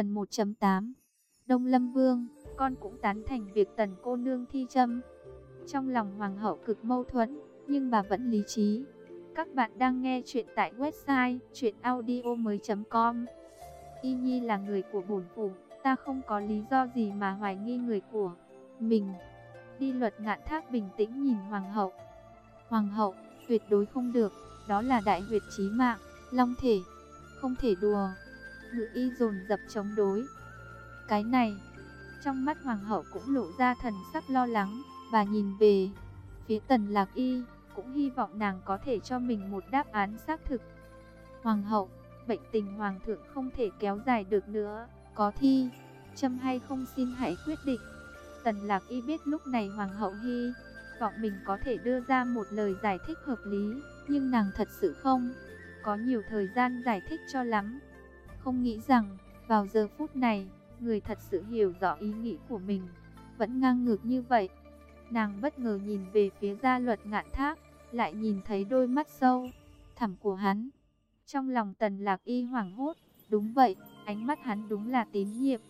Phần 1.8 Đông Lâm Vương, con cũng tán thành việc tần cô nương thi châm. Trong lòng hoàng hậu cực mâu thuẫn, nhưng bà vẫn lý trí. Các bạn đang nghe chuyện tại website chuyenaudio.com Y Nhi là người của bổn phủ, ta không có lý do gì mà hoài nghi người của mình. Đi luật ngạn thác bình tĩnh nhìn hoàng hậu. Hoàng hậu, tuyệt đối không được, đó là đại huyệt chí mạng, long thể, không thể đùa. Ngự y dồn dập chống đối. Cái này, trong mắt hoàng hậu cũng lộ ra thần sắc lo lắng, bà nhìn về phía tần lạc y, cũng hy vọng nàng có thể cho mình một đáp án xác thực. Hoàng hậu, bệnh tình hoàng thượng không thể kéo dài được nữa, có thi, châm hay không xin hãy quyết định. Tần lạc y biết lúc này hoàng hậu hy, vọng mình có thể đưa ra một lời giải thích hợp lý, nhưng nàng thật sự không có nhiều thời gian giải thích cho lắm. Không nghĩ rằng, vào giờ phút này, người thật sự hiểu rõ ý nghĩ của mình, vẫn ngang ngược như vậy. Nàng bất ngờ nhìn về phía gia luật ngạn thác, lại nhìn thấy đôi mắt sâu, thẳm của hắn. Trong lòng tần lạc y hoảng hốt, đúng vậy, ánh mắt hắn đúng là tín nhiệm.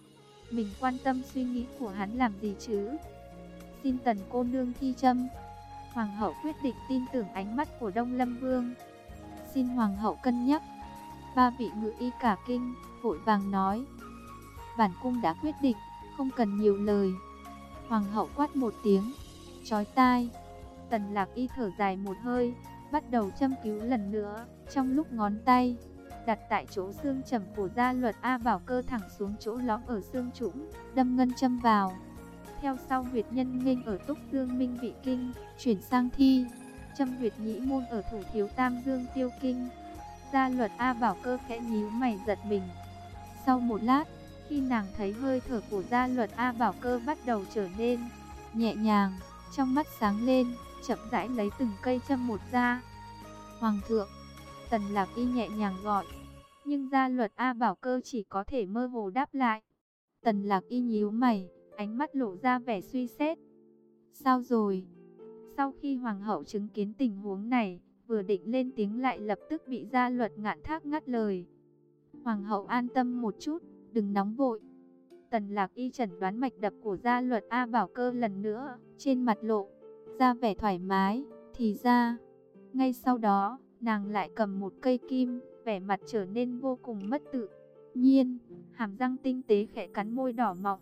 Mình quan tâm suy nghĩ của hắn làm gì chứ? Xin tần cô nương thi châm. Hoàng hậu quyết định tin tưởng ánh mắt của Đông Lâm Vương. Xin Hoàng hậu cân nhắc. Ba vị ngự y cả kinh, vội vàng nói. Bản cung đã quyết định, không cần nhiều lời. Hoàng hậu quát một tiếng, chói tai. Tần lạc y thở dài một hơi, bắt đầu châm cứu lần nữa, trong lúc ngón tay đặt tại chỗ xương trầm của gia luật A bảo cơ thẳng xuống chỗ lõm ở xương trũng, đâm ngân châm vào. Theo sau huyệt nhân nghênh ở túc dương minh vị kinh, chuyển sang thi, châm huyệt nhĩ môn ở thủ thiếu tam dương tiêu kinh. Gia luật A bảo cơ khẽ nhíu mày giật mình. Sau một lát, khi nàng thấy hơi thở của gia luật A bảo cơ bắt đầu trở nên nhẹ nhàng, trong mắt sáng lên, chậm rãi lấy từng cây châm một ra. Hoàng thượng, tần lạc y nhẹ nhàng gọi, nhưng gia luật A bảo cơ chỉ có thể mơ hồ đáp lại. Tần lạc y nhíu mày, ánh mắt lộ ra vẻ suy xét. Sao rồi? Sau khi hoàng hậu chứng kiến tình huống này, vừa định lên tiếng lại lập tức bị gia luật ngạn thác ngắt lời. Hoàng hậu an tâm một chút, đừng nóng vội. Tần lạc y chẩn đoán mạch đập của gia luật A bảo cơ lần nữa, trên mặt lộ, ra vẻ thoải mái, thì ra. Ngay sau đó, nàng lại cầm một cây kim, vẻ mặt trở nên vô cùng mất tự nhiên, hàm răng tinh tế khẽ cắn môi đỏ mọng.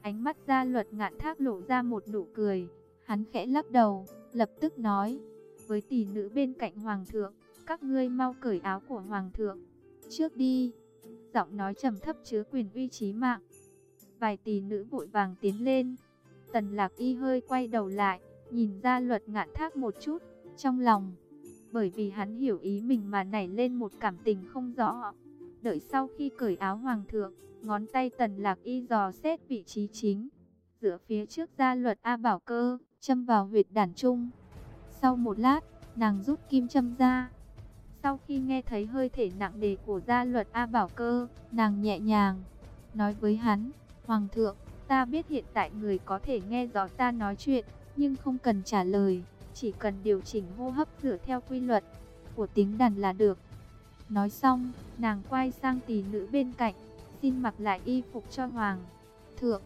Ánh mắt gia luật ngạn thác lộ ra một nụ cười, hắn khẽ lắc đầu, lập tức nói, với tỷ nữ bên cạnh hoàng thượng, các ngươi mau cởi áo của hoàng thượng, trước đi. Giọng nói trầm thấp chứa quyền uy trí mạng. Vài tỷ nữ vội vàng tiến lên. Tần lạc y hơi quay đầu lại, nhìn ra luật ngạn thác một chút, trong lòng. Bởi vì hắn hiểu ý mình mà nảy lên một cảm tình không rõ. Đợi sau khi cởi áo hoàng thượng, ngón tay tần lạc y dò xét vị trí chính. Giữa phía trước gia luật A bảo cơ, châm vào huyệt đàn trung. Sau một lát, nàng rút kim châm ra. Sau khi nghe thấy hơi thể nặng đề của gia luật A bảo cơ, nàng nhẹ nhàng, nói với hắn, Hoàng thượng, ta biết hiện tại người có thể nghe rõ ta nói chuyện, nhưng không cần trả lời, chỉ cần điều chỉnh hô hấp dựa theo quy luật của tiếng đàn là được. Nói xong, nàng quay sang tỷ nữ bên cạnh, xin mặc lại y phục cho Hoàng thượng.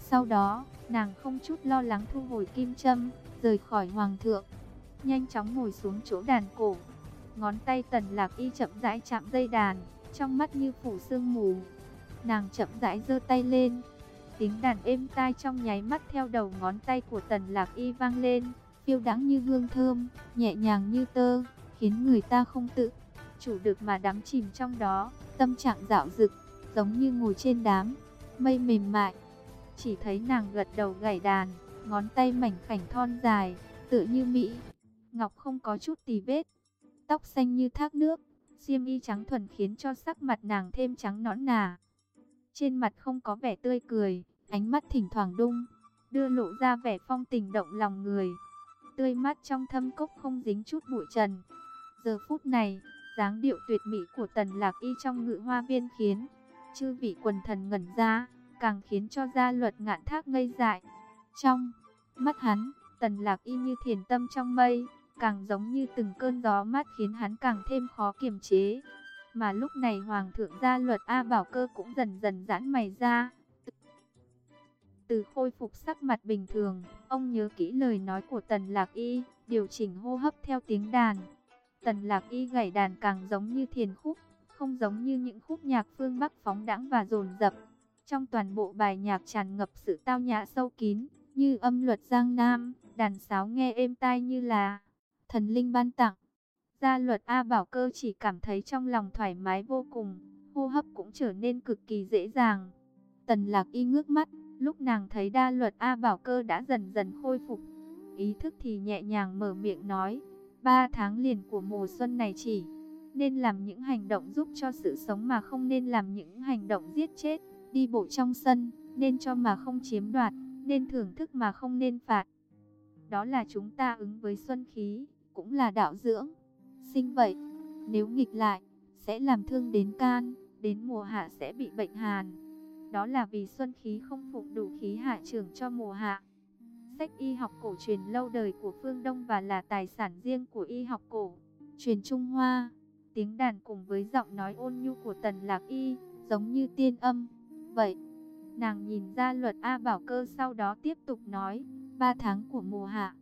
Sau đó, nàng không chút lo lắng thu hồi kim châm, rời khỏi Hoàng thượng, nhanh chóng ngồi xuống chỗ đàn cổ. Ngón tay tần lạc y chậm rãi chạm dây đàn, trong mắt như phủ sương mù. Nàng chậm rãi giơ tay lên. Tiếng đàn êm tai trong nháy mắt theo đầu ngón tay của tần lạc y vang lên, phiêu đắng như hương thơm, nhẹ nhàng như tơ, khiến người ta không tự chủ được mà đắm chìm trong đó, tâm trạng dạo dực, giống như ngồi trên đám mây mềm mại. Chỉ thấy nàng gật đầu gảy đàn, ngón tay mảnh khảnh thon dài, tựa như mỹ ngọc không có chút tì vết, tóc xanh như thác nước, xiêm y trắng thuần khiến cho sắc mặt nàng thêm trắng nõn nà. Trên mặt không có vẻ tươi cười, ánh mắt thỉnh thoảng đung, đưa lộ ra vẻ phong tình động lòng người. Tươi mắt trong thâm cốc không dính chút bụi trần. Giờ phút này, dáng điệu tuyệt mỹ của tần lạc y trong ngự hoa viên khiến chư vị quần thần ngẩn ra, càng khiến cho gia luật ngạn thác ngây dại. Trong mắt hắn, tần lạc y như thiền tâm trong mây, càng giống như từng cơn gió mát khiến hắn càng thêm khó kiềm chế. Mà lúc này Hoàng thượng gia luật A Bảo Cơ cũng dần dần giãn mày ra. Từ khôi phục sắc mặt bình thường, ông nhớ kỹ lời nói của Tần Lạc Y, điều chỉnh hô hấp theo tiếng đàn. Tần Lạc Y gảy đàn càng giống như thiền khúc, không giống như những khúc nhạc phương Bắc phóng đãng và dồn dập. Trong toàn bộ bài nhạc tràn ngập sự tao nhã sâu kín, như âm luật Giang Nam, đàn sáo nghe êm tai như là thần linh ban tặng. Gia luật A Bảo Cơ chỉ cảm thấy trong lòng thoải mái vô cùng, hô hấp cũng trở nên cực kỳ dễ dàng. Tần lạc y ngước mắt, lúc nàng thấy đa luật A Bảo Cơ đã dần dần khôi phục. Ý thức thì nhẹ nhàng mở miệng nói, ba tháng liền của mùa xuân này chỉ nên làm những hành động giúp cho sự sống mà không nên làm những hành động giết chết. Đi bộ trong sân, nên cho mà không chiếm đoạt, nên thưởng thức mà không nên phạt. Đó là chúng ta ứng với xuân khí, cũng là đạo dưỡng. Sinh vậy, nếu nghịch lại, sẽ làm thương đến can, đến mùa hạ sẽ bị bệnh hàn. Đó là vì xuân khí không phục đủ khí hạ trưởng cho mùa hạ. Sách y học cổ truyền lâu đời của phương Đông và là tài sản riêng của y học cổ, truyền Trung Hoa. Tiếng đàn cùng với giọng nói ôn nhu của tần lạc y, giống như tiên âm. Vậy, nàng nhìn ra luật A Bảo Cơ sau đó tiếp tục nói, ba tháng của mùa hạ,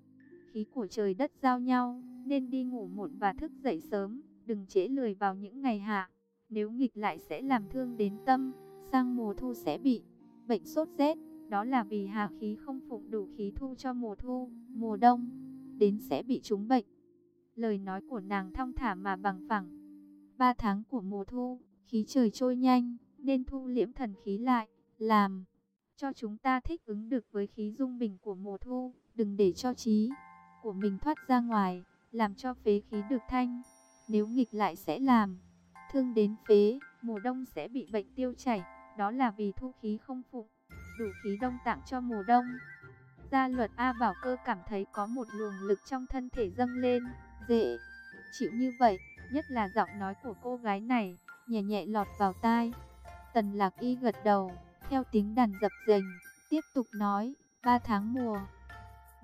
khí của trời đất giao nhau, nên đi ngủ muộn và thức dậy sớm, đừng trễ lười vào những ngày hạ. Nếu nghịch lại sẽ làm thương đến tâm, sang mùa thu sẽ bị bệnh sốt rét, đó là vì hạ khí không phục đủ khí thu cho mùa thu, mùa đông, đến sẽ bị trúng bệnh. Lời nói của nàng thong thả mà bằng phẳng. Ba tháng của mùa thu, khí trời trôi nhanh, nên thu liễm thần khí lại, làm cho chúng ta thích ứng được với khí dung bình của mùa thu, đừng để cho trí của mình thoát ra ngoài, làm cho phế khí được thanh. Nếu nghịch lại sẽ làm thương đến phế, mùa đông sẽ bị bệnh tiêu chảy, đó là vì thu khí không phục, đủ khí đông tặng cho mùa đông. Gia luật A Bảo Cơ cảm thấy có một luồng lực trong thân thể dâng lên, dễ chịu như vậy, nhất là giọng nói của cô gái này, nhẹ nhẹ lọt vào tai. Tần lạc y gật đầu, theo tiếng đàn dập dềnh, tiếp tục nói, ba tháng mùa.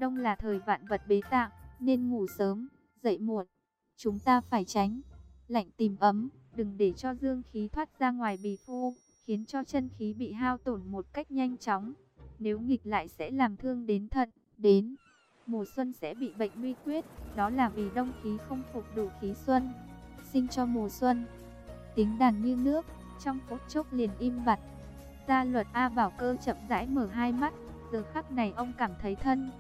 Đông là thời vạn vật bế tạng, nên ngủ sớm, dậy muộn. Chúng ta phải tránh, lạnh tìm ấm, đừng để cho dương khí thoát ra ngoài bì phu, khiến cho chân khí bị hao tổn một cách nhanh chóng. Nếu nghịch lại sẽ làm thương đến thận, đến mùa xuân sẽ bị bệnh nguy quyết, đó là vì đông khí không phục đủ khí xuân, sinh cho mùa xuân. Tiếng đàn như nước, trong phút chốc liền im bặt. Gia luật A Bảo Cơ chậm rãi mở hai mắt, giờ khắc này ông cảm thấy thân,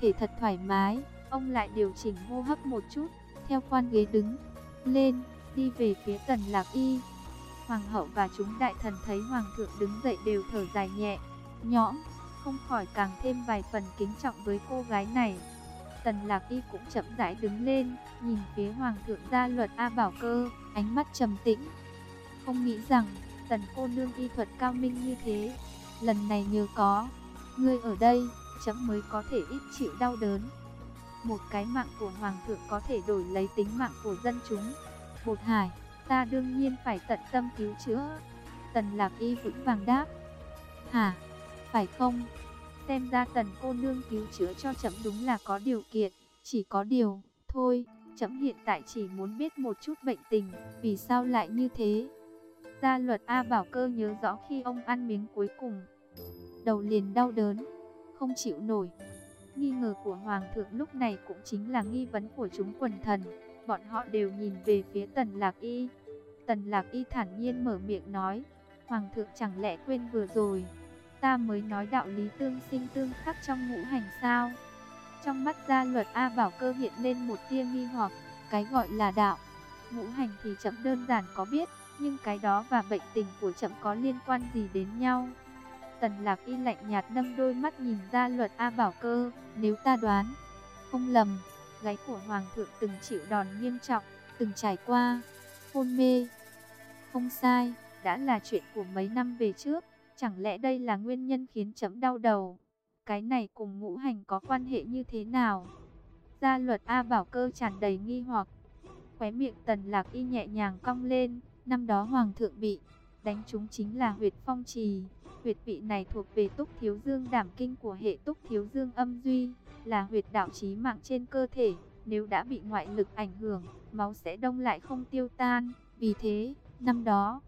thể thật thoải mái, ông lại điều chỉnh hô hấp một chút, theo quan ghế đứng lên, đi về phía Tần Lạc Y. Hoàng hậu và chúng đại thần thấy hoàng thượng đứng dậy đều thở dài nhẹ, nhõm, không khỏi càng thêm vài phần kính trọng với cô gái này. Tần Lạc Y cũng chậm rãi đứng lên, nhìn phía hoàng thượng gia luật A Bảo Cơ, ánh mắt trầm tĩnh, không nghĩ rằng, tần cô nương y thuật cao minh như thế. Lần này nhờ có, ngươi ở đây, chấm mới có thể ít chịu đau đớn. Một cái mạng của hoàng thượng có thể đổi lấy tính mạng của dân chúng. Bột hải, ta đương nhiên phải tận tâm cứu chữa. Tần lạc y vững vàng đáp. Hả, phải không? Xem ra tần cô nương cứu chữa cho chấm đúng là có điều kiện, chỉ có điều, thôi, chấm hiện tại chỉ muốn biết một chút bệnh tình, vì sao lại như thế? Gia luật A Bảo Cơ nhớ rõ khi ông ăn miếng cuối cùng. Đầu liền đau đớn, không chịu nổi. Nghi ngờ của Hoàng thượng lúc này cũng chính là nghi vấn của chúng quần thần. Bọn họ đều nhìn về phía Tần Lạc Y. Tần Lạc Y thản nhiên mở miệng nói. Hoàng thượng chẳng lẽ quên vừa rồi. Ta mới nói đạo lý tương sinh tương khắc trong ngũ hành sao. Trong mắt gia luật A Bảo Cơ hiện lên một tia nghi hoặc. Cái gọi là đạo. Ngũ hành thì chậm đơn giản có biết, nhưng cái đó và bệnh tình của chậm có liên quan gì đến nhau? Tần lạc y lạnh nhạt nâng đôi mắt nhìn ra luật A Bảo Cơ, nếu ta đoán, không lầm, gáy của Hoàng thượng từng chịu đòn nghiêm trọng, từng trải qua, hôn mê. Không sai, đã là chuyện của mấy năm về trước, chẳng lẽ đây là nguyên nhân khiến chấm đau đầu? Cái này cùng ngũ hành có quan hệ như thế nào? Gia luật A Bảo Cơ tràn đầy nghi hoặc, khóe miệng tần lạc y nhẹ nhàng cong lên, Năm đó Hoàng thượng bị đánh trúng chính là huyệt phong trì. Huyệt vị này thuộc về túc thiếu dương đảm kinh của hệ túc thiếu dương âm duy, là huyệt đạo trí mạng trên cơ thể. Nếu đã bị ngoại lực ảnh hưởng, máu sẽ đông lại không tiêu tan. Vì thế, Năm đó,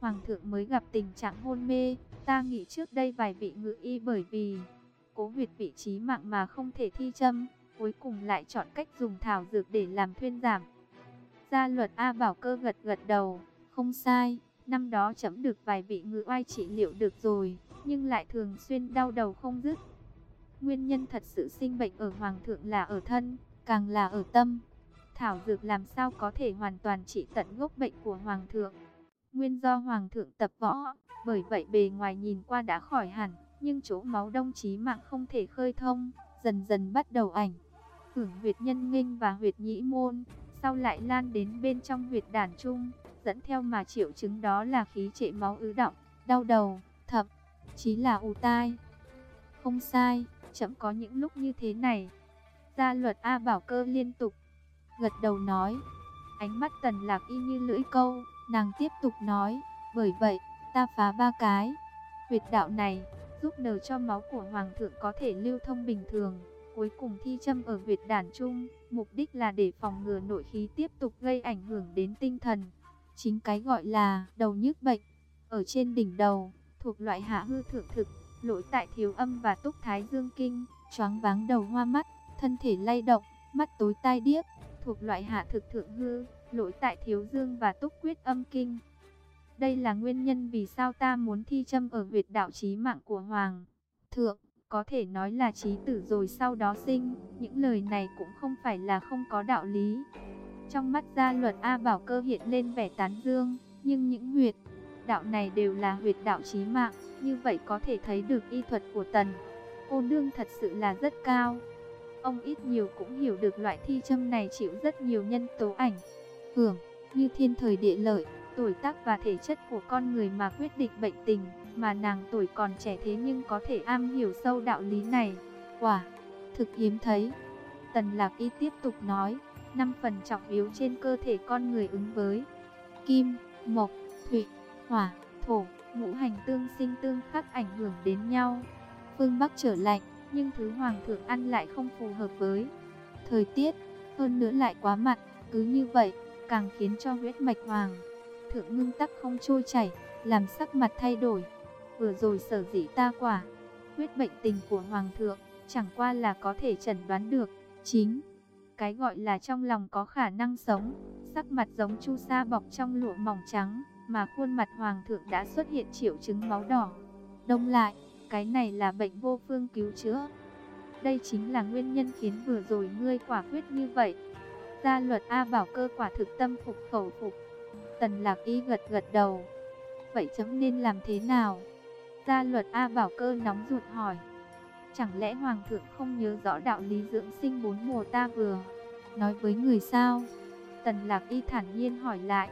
Hoàng thượng mới gặp tình trạng hôn mê, ta nghĩ trước đây vài vị ngự y bởi vì cố huyệt vị trí mạng mà không thể thi châm, cuối cùng lại chọn cách dùng thảo dược để làm thuyên giảm. Gia luật A Bảo Cơ gật gật đầu, không sai, năm đó chấm được vài vị ngự oai trị liệu được rồi, nhưng lại thường xuyên đau đầu không dứt. Nguyên nhân thật sự sinh bệnh ở Hoàng thượng là ở thân, càng là ở tâm. Thảo dược làm sao có thể hoàn toàn trị tận gốc bệnh của Hoàng thượng. Nguyên do Hoàng thượng tập võ, bởi vậy bề ngoài nhìn qua đã khỏi hẳn, nhưng chỗ máu đông chí mạng không thể khơi thông, dần dần bắt đầu ảnh. Hưởng huyệt nhân nghinh và huyệt nhĩ môn, sau lại lan đến bên trong huyệt đàn trung, dẫn theo mà triệu chứng đó là khí trệ máu ứ động, đau đầu, thậm chí là ù tai. Không sai, chậm có những lúc như thế này. Gia luật A Bảo Cơ liên tục gật đầu nói, ánh mắt tần lạc y như lưỡi câu, nàng tiếp tục nói, bởi vậy, ta phá ba cái. Huyệt đạo này, giúp nở cho máu của Hoàng thượng có thể lưu thông bình thường. Cuối cùng thi châm ở huyệt đàn trung, mục đích là để phòng ngừa nội khí tiếp tục gây ảnh hưởng đến tinh thần. Chính cái gọi là đầu nhức bệnh, ở trên đỉnh đầu, thuộc loại hạ hư thượng thực, lỗi tại thiếu âm và túc thái dương kinh, choáng váng đầu hoa mắt, thân thể lay động, mắt tối tai điếc, thuộc loại hạ thực thượng hư, lỗi tại thiếu dương và túc quyết âm kinh. Đây là nguyên nhân vì sao ta muốn thi châm ở huyệt đạo trí mạng của Hoàng thượng, có thể nói là trí tử rồi sau đó sinh, những lời này cũng không phải là không có đạo lý. Trong mắt gia luật A Bảo Cơ hiện lên vẻ tán dương, nhưng những huyệt đạo này đều là huyệt đạo trí mạng, như vậy có thể thấy được y thuật của Tần. Cô nương thật sự là rất cao. Ông ít nhiều cũng hiểu được loại thi châm này chịu rất nhiều nhân tố ảnh hưởng, như thiên thời địa lợi, tuổi tác và thể chất của con người mà quyết định bệnh tình, mà nàng tuổi còn trẻ thế nhưng có thể am hiểu sâu đạo lý này. Quả, thực hiếm thấy. Tần Lạc Y tiếp tục nói, năm phần trọng yếu trên cơ thể con người ứng với kim, mộc, thủy, hỏa, thổ, ngũ hành tương sinh tương khắc ảnh hưởng đến nhau. Phương Bắc trở lạnh, nhưng thứ hoàng thượng ăn lại không phù hợp với thời tiết, hơn nữa lại quá mặn, cứ như vậy, càng khiến cho huyết mạch hoàng thượng ngưng tắc không trôi chảy, làm sắc mặt thay đổi. Vừa rồi sở dĩ ta quả, huyết bệnh tình của hoàng thượng, chẳng qua là có thể chẩn đoán được, chính cái gọi là trong lòng có khả năng sống, sắc mặt giống chu sa bọc trong lụa mỏng trắng, mà khuôn mặt hoàng thượng đã xuất hiện triệu chứng máu đỏ. Đông lại, cái này là bệnh vô phương cứu chữa. Đây chính là nguyên nhân khiến vừa rồi ngươi quả quyết như vậy. Gia luật A bảo cơ quả thực tâm phục khẩu phục. Tần lạc y gật gật đầu. Vậy chấm nên làm thế nào? Gia luật A bảo cơ nóng ruột hỏi. Chẳng lẽ Hoàng thượng không nhớ rõ đạo lý dưỡng sinh bốn mùa ta vừa? Nói với người sao? Tần lạc y thản nhiên hỏi lại.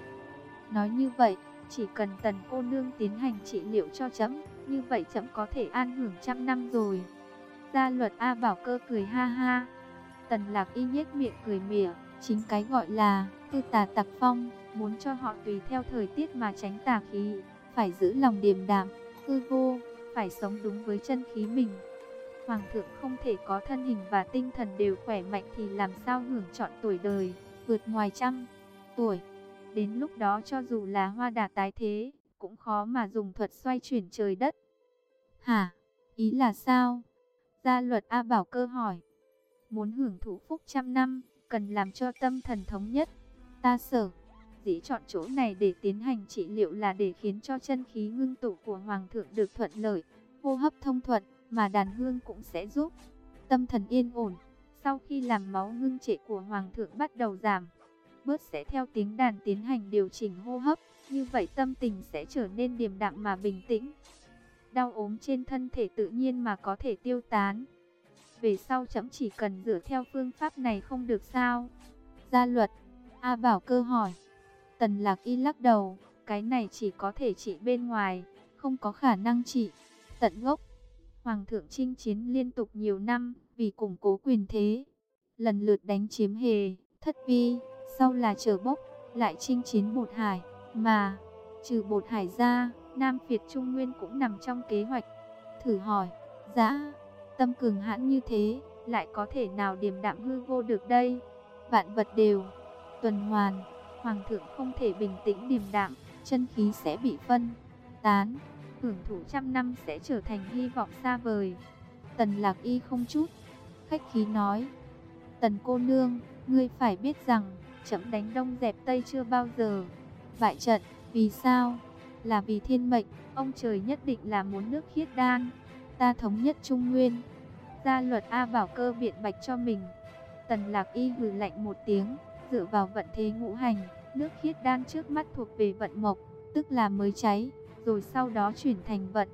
Nói như vậy, chỉ cần tần cô nương tiến hành trị liệu cho chấm, như vậy chấm có thể an hưởng trăm năm rồi. Gia luật A bảo cơ cười ha ha. Tần lạc y nhếch miệng cười mỉa, chính cái gọi là tư tà tặc phong, muốn cho họ tùy theo thời tiết mà tránh tà khí, phải giữ lòng điềm đạm, hư vô, phải sống đúng với chân khí mình. Hoàng thượng không thể có thân hình và tinh thần đều khỏe mạnh thì làm sao hưởng chọn tuổi đời, vượt ngoài trăm tuổi. Đến lúc đó cho dù là hoa đà tái thế, cũng khó mà dùng thuật xoay chuyển trời đất. Hả? Ý là sao? Gia luật A Bảo cơ hỏi. Muốn hưởng thụ phúc trăm năm, cần làm cho tâm thần thống nhất. Ta sở, dĩ chọn chỗ này để tiến hành trị liệu là để khiến cho chân khí ngưng tụ của Hoàng thượng được thuận lợi, hô hấp thông thuận, mà đàn hương cũng sẽ giúp tâm thần yên ổn. Sau khi làm máu ngưng trệ của Hoàng thượng bắt đầu giảm, bớt sẽ theo tiếng đàn tiến hành điều chỉnh hô hấp, như vậy tâm tình sẽ trở nên điềm đạm mà bình tĩnh. Đau ốm trên thân thể tự nhiên mà có thể tiêu tán. Về sau chấm chỉ cần dựa theo phương pháp này không được sao? Gia luật, A Bảo cơ hỏi. Tần Lạc Y lắc đầu, cái này chỉ có thể trị bên ngoài, không có khả năng trị tận gốc. Hoàng thượng chinh chiến liên tục nhiều năm, vì củng cố quyền thế, lần lượt đánh chiếm hề, thất vi, sau là trở bốc, lại chinh chiến bột hải, mà trừ bột hải ra, Nam Việt Trung Nguyên cũng nằm trong kế hoạch. Thử hỏi, dã, tâm cường hãn như thế, lại có thể nào điềm đạm hư vô được đây? Vạn vật đều tuần hoàn, hoàng thượng không thể bình tĩnh điềm đạm, chân khí sẽ bị phân, tán, hưởng thụ trăm năm sẽ trở thành hy vọng xa vời. Tần lạc y không chút, khách khí nói, tần cô nương, ngươi phải biết rằng, chậm đánh đông dẹp tây chưa bao giờ, bại trận, vì sao? Là vì thiên mệnh, ông trời nhất định là muốn nước khiết đan, ta thống nhất Trung Nguyên. Gia luật A bảo cơ biện bạch cho mình. Tần lạc y hừ lạnh một tiếng, dựa vào vận thế ngũ hành, nước khiết đan trước mắt thuộc về vận mộc, tức là mới cháy, rồi sau đó chuyển thành vận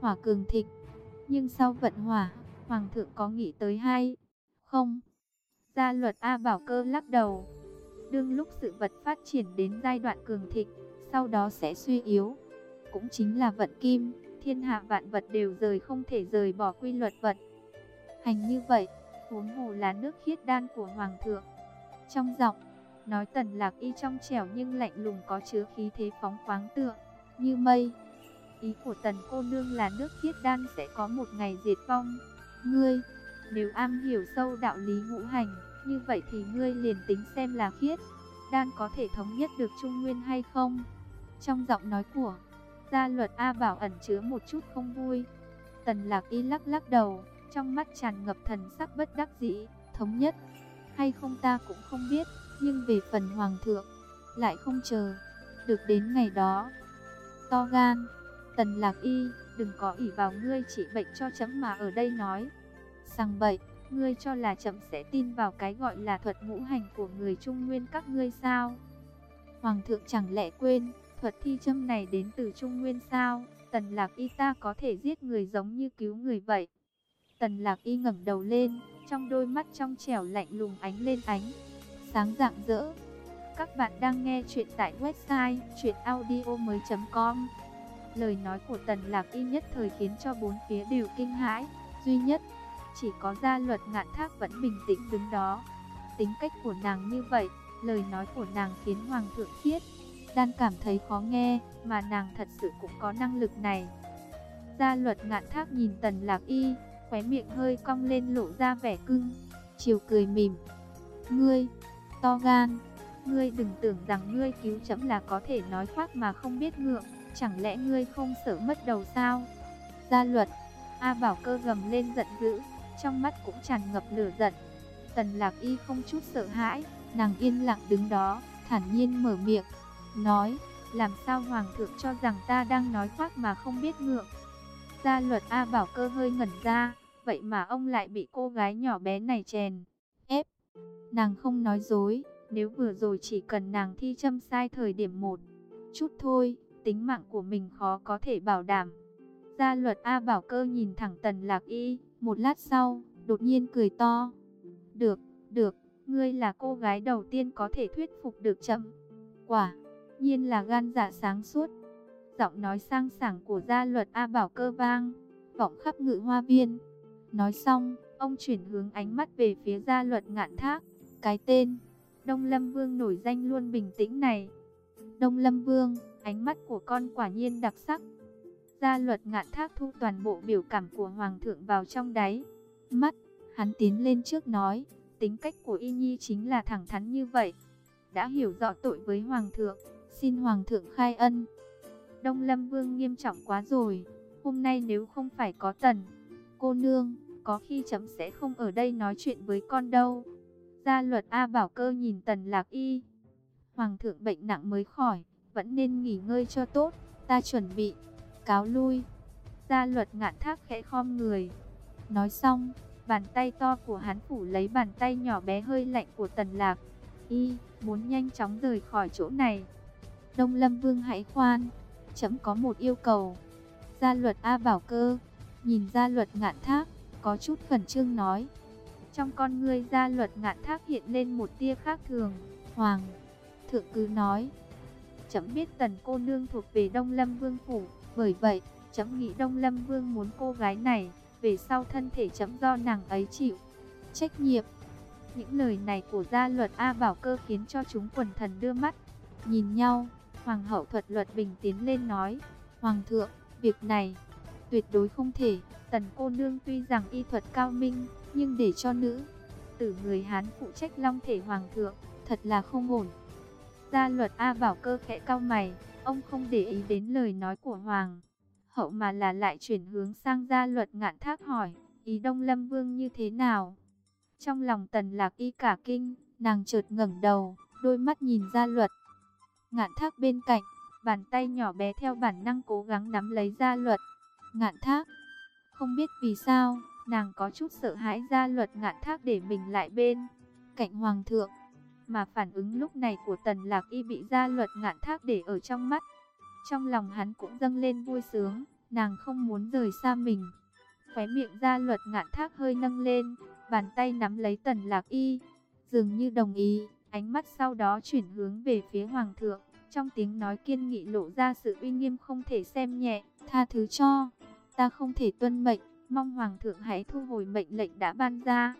hỏa cường thịnh. Nhưng sau vận hỏa, hoàng thượng có nghĩ tới hay không? Gia luật A bảo cơ lắc đầu. Đương lúc sự vật phát triển đến giai đoạn cường thịnh, sau đó sẽ suy yếu. Cũng chính là vận kim, thiên hạ vạn vật đều rời không thể rời bỏ quy luật vận. Hành như vậy, huống hồ là nước khiết đan của hoàng thượng. Trong giọng, nói tần lạc y trong trẻo nhưng lạnh lùng có chứa khí thế phóng khoáng tựa, như mây. Ý của tần cô nương là nước khiết đan sẽ có một ngày diệt vong. Ngươi, nếu am hiểu sâu đạo lý ngũ hành, như vậy thì ngươi liền tính xem là khiết. Đan có thể thống nhất được Trung Nguyên hay không? Trong giọng nói của gia luật A Bảo ẩn chứa một chút không vui. Tần lạc y lắc lắc đầu, trong mắt tràn ngập thần sắc bất đắc dĩ, thống nhất. Hay không ta cũng không biết, nhưng về phần hoàng thượng, lại không chờ, được đến ngày đó. To gan, tần lạc y, đừng có ỷ vào ngươi trị bệnh cho chấm mà ở đây nói. Sằng bậy, ngươi cho là chấm sẽ tin vào cái gọi là thuật ngũ hành của người Trung Nguyên các ngươi sao? Hoàng thượng chẳng lẽ quên, thuật thi châm này đến từ Trung Nguyên sao? Tần lạc y ta có thể giết người giống như cứu người vậy. Tần lạc y ngẩng đầu lên, trong đôi mắt trong trẻo lạnh lùng ánh lên ánh. Sáng rạng rỡ. Các bạn đang nghe chuyện tại website chuyenaudio.com Lời nói của tần lạc y nhất thời khiến cho bốn phía đều kinh hãi. Duy nhất, chỉ có gia luật ngạn thác vẫn bình tĩnh đứng đó. Tính cách của nàng như vậy, lời nói của nàng khiến Hoàng thượng khiết. Đan cảm thấy khó nghe, mà nàng thật sự cũng có năng lực này. Gia luật ngạn thác nhìn tần lạc y, khóe miệng hơi cong lên lộ ra vẻ cưng, chiều cười mỉm. Ngươi, to gan, ngươi đừng tưởng rằng ngươi cứu chấm là có thể nói khoác mà không biết ngượng, chẳng lẽ ngươi không sợ mất đầu sao? Gia luật, A Bảo cơ gầm lên giận dữ, trong mắt cũng tràn ngập lửa giận. Tần lạc y không chút sợ hãi, nàng yên lặng đứng đó, thản nhiên mở miệng, nói, làm sao hoàng thượng cho rằng ta đang nói khoác mà không biết ngượng. Gia luật A Bảo cơ hơi ngẩn ra, vậy mà ông lại bị cô gái nhỏ bé này chèn, ép. Nàng không nói dối, nếu vừa rồi chỉ cần nàng thi châm sai thời điểm một chút thôi, tính mạng của mình khó có thể bảo đảm. Gia luật A Bảo cơ nhìn thẳng tần lạc y, một lát sau, đột nhiên cười to. Được, được, ngươi là cô gái đầu tiên có thể thuyết phục được chậm. Quả, nhiên là gan dạ sáng suốt. Giọng nói sang sảng của gia luật A Bảo cơ vang, vọng khắp ngự hoa viên. Nói xong, ông chuyển hướng ánh mắt về phía gia luật ngạn thác. Cái tên, Đông Lâm Vương nổi danh luôn bình tĩnh này. Đông Lâm Vương, ánh mắt của con quả nhiên đặc sắc. Gia luật ngạn thác thu toàn bộ biểu cảm của Hoàng thượng vào trong đáy. Mắt, hắn tiến lên trước nói, tính cách của Y Nhi chính là thẳng thắn như vậy. Đã hiểu rõ tội với Hoàng thượng, xin Hoàng thượng khai ân. Đông Lâm Vương nghiêm trọng quá rồi, hôm nay nếu không phải có tần, cô nương, có khi chấm sẽ không ở đây nói chuyện với con đâu. Gia luật A Bảo Cơ nhìn tần lạc y. Hoàng thượng bệnh nặng mới khỏi, vẫn nên nghỉ ngơi cho tốt, ta chuẩn bị cáo lui. Gia luật ngạn thác khẽ khom người. Nói xong, bàn tay to của hắn phủ lấy bàn tay nhỏ bé hơi lạnh của tần lạc. Y, muốn nhanh chóng rời khỏi chỗ này. Đông Lâm Vương hãy khoan, chấm có một yêu cầu. Gia luật A Bảo Cơ, nhìn gia luật ngạn thác, có chút khẩn trương nói. Trong con ngươi gia luật ngạn thác hiện lên một tia khác thường. Hoàng, thượng cứ nói. Chấm biết tần cô nương thuộc về Đông Lâm Vương Phủ, bởi vậy, chấm nghĩ Đông Lâm Vương muốn cô gái này, về sau thân thể chấm do nàng ấy chịu. Trách nhiệm. Những lời này của gia luật A Bảo Cơ khiến cho chúng quần thần đưa mắt. Nhìn nhau, Hoàng hậu thuật luật bình tiến lên nói. Hoàng thượng, việc này, tuyệt đối không thể. Tần cô nương tuy rằng y thuật cao minh, nhưng để cho nữ, tử người Hán phụ trách long thể Hoàng thượng, thật là không ổn. Gia luật A Bảo Cơ khẽ cao mày, ông không để ý đến lời nói của Hoàng hậu mà là lại chuyển hướng sang gia luật ngạn thác hỏi, ý Đông Lâm Vương như thế nào? Trong lòng tần lạc y cả kinh, nàng chợt ngẩng đầu, đôi mắt nhìn gia luật. Ngạn thác bên cạnh, bàn tay nhỏ bé theo bản năng cố gắng nắm lấy gia luật. Ngạn thác, không biết vì sao, nàng có chút sợ hãi gia luật ngạn thác để mình lại bên, cạnh hoàng thượng. Mà phản ứng lúc này của tần lạc y bị gia luật ngạn thác để ở trong mắt. Trong lòng hắn cũng dâng lên vui sướng, nàng không muốn rời xa mình. Khóe miệng gia luật ngạn thác hơi nâng lên, bàn tay nắm lấy tần lạc y, dường như đồng ý, ánh mắt sau đó chuyển hướng về phía hoàng thượng. Trong tiếng nói kiên nghị lộ ra sự uy nghiêm không thể xem nhẹ, tha thứ cho, ta không thể tuân mệnh, mong hoàng thượng hãy thu hồi mệnh lệnh đã ban ra.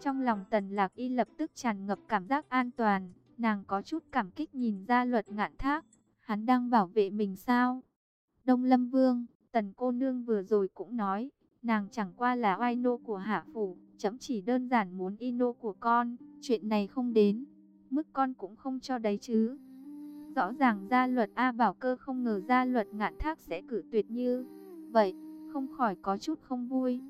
Trong lòng tần lạc y lập tức tràn ngập cảm giác an toàn, nàng có chút cảm kích nhìn ra luật ngạn thác, hắn đang bảo vệ mình sao? Đông Lâm Vương, tần cô nương vừa rồi cũng nói, nàng chẳng qua là oai nô của hạ phủ, chấm chỉ đơn giản muốn y nô của con, chuyện này không đến, mức con cũng không cho đấy chứ. Rõ ràng gia luật A Bảo Cơ không ngờ gia luật ngạn thác sẽ cử tuyệt như vậy, không khỏi có chút không vui.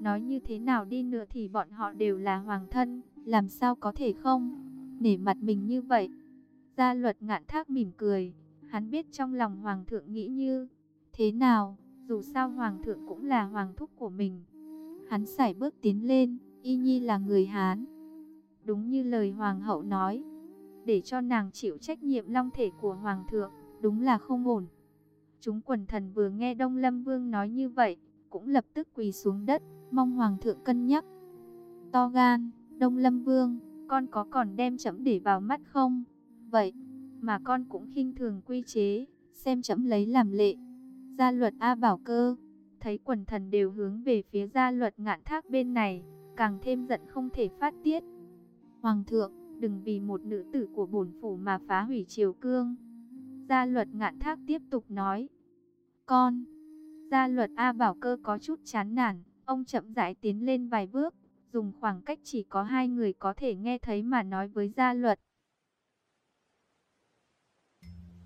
Nói như thế nào đi nữa thì bọn họ đều là hoàng thân, làm sao có thể không, nể mặt mình như vậy. Gia luật ngạn thác mỉm cười, Hắn biết trong lòng hoàng thượng nghĩ như thế nào, dù sao hoàng thượng cũng là hoàng thúc của mình. Hắn sải bước tiến lên, y nhi là người Hán. Đúng như lời hoàng hậu nói, để cho nàng chịu trách nhiệm long thể của hoàng thượng, đúng là không ổn. Chúng quần thần vừa nghe Đông Lâm Vương nói như vậy, cũng lập tức quỳ xuống đất, mong hoàng thượng cân nhắc. To gan, Đông Lâm Vương, con có còn đem chấm để vào mắt không? Vậy, mà con cũng khinh thường quy chế, xem chấm lấy làm lệ. Gia luật A Bảo Cơ, thấy quần thần đều hướng về phía gia luật ngạn thác bên này, càng thêm giận không thể phát tiết. Hoàng thượng, đừng vì một nữ tử của bổn phủ mà phá hủy triều cương. Gia luật ngạn thác tiếp tục nói, con, gia luật A Bảo Cơ có chút chán nản, ông chậm rãi tiến lên vài bước, dùng khoảng cách chỉ có hai người có thể nghe thấy mà nói với gia luật.